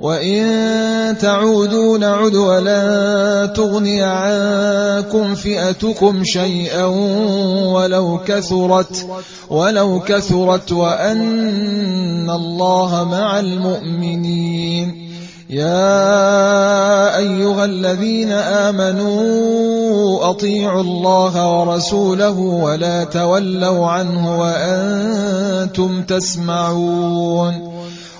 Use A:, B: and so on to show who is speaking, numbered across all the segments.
A: وإن تعودوا نعد ولن تغني عنكم فئتكم شيئا ولو كثرت ولو كثرت وأن الله مع المؤمنين يا أيها الذين آمنوا أطيعوا الله ورسوله ولا تولوا عنه وأنتم تسمعون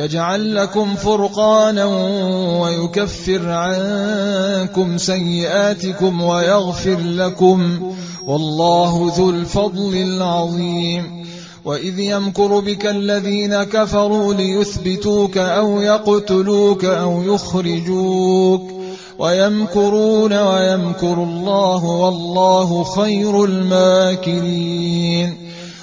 A: يجعل لكم فرقانا ويكفر عنكم سيئاتكم ويغفر لكم. والله ذو الفضل العظيم. وإذ يمكر بك الذين كفروا ليثبتوك أو يقتلوك أو يخرجوك. ويمكرون ويمكر الله والله خير الماكرين.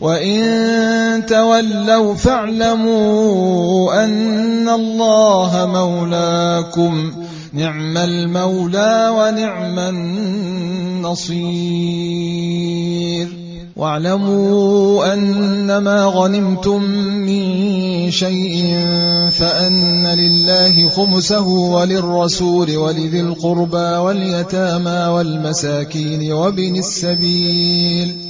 A: وإن تولوا فاعلموا أن الله مولاكم نعم المولى ونعم النصير واعلموا أنما غنمتم من شيء فأن لله خمسه وللرسول ولذي القربى واليتامى والمساكين وبن السبيل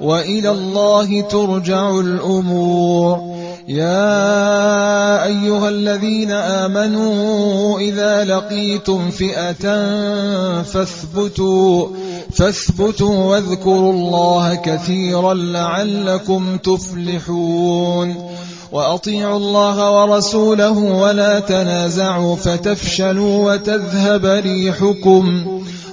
A: وإلى الله ترجع الأمور. يا أيها الذين آمنوا إذا لقيتم فئة فاثبتوا فاثبتوا واذكروا الله كثيرا لعلكم تفلحون. وأطيعوا الله ورسوله ولا تنازعوا فتفشلوا وتذهب ريحكم.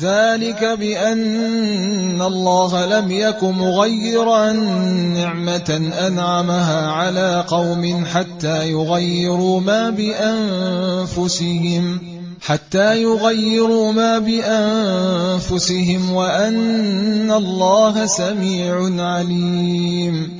A: ذلك بأن الله لم يك مغيرا نعمة أنعمها على قوم حتى يغيروا ما بأنفسهم حتى يغيروا ما بأنفسهم وأن الله سميع عليم.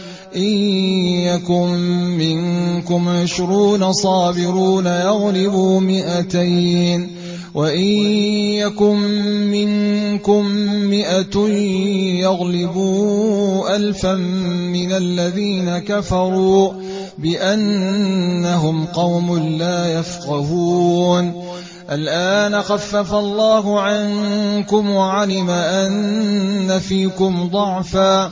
A: إن يكن منكم عشرون صابرون يغلبوا مئتين وإن يكن منكم مئة يغلبوا ألفا من الذين كفروا بأنهم قوم لا يفقهون. الآن خفف الله عنكم وعلم أن فيكم ضعفا.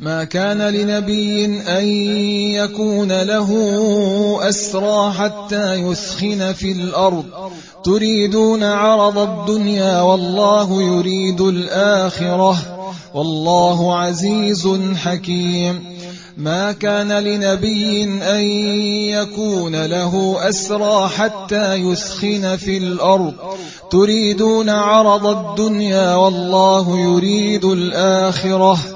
A: ما كان لنبي أن يكون له أسرى حتى يثخن في الأرض. تريدون عرض الدنيا والله يريد الآخرة. والله عزيز حكيم. ما كان لنبي أن يكون له أسرى حتى يثخن في الأرض. تريدون عرض الدنيا والله يريد الآخرة.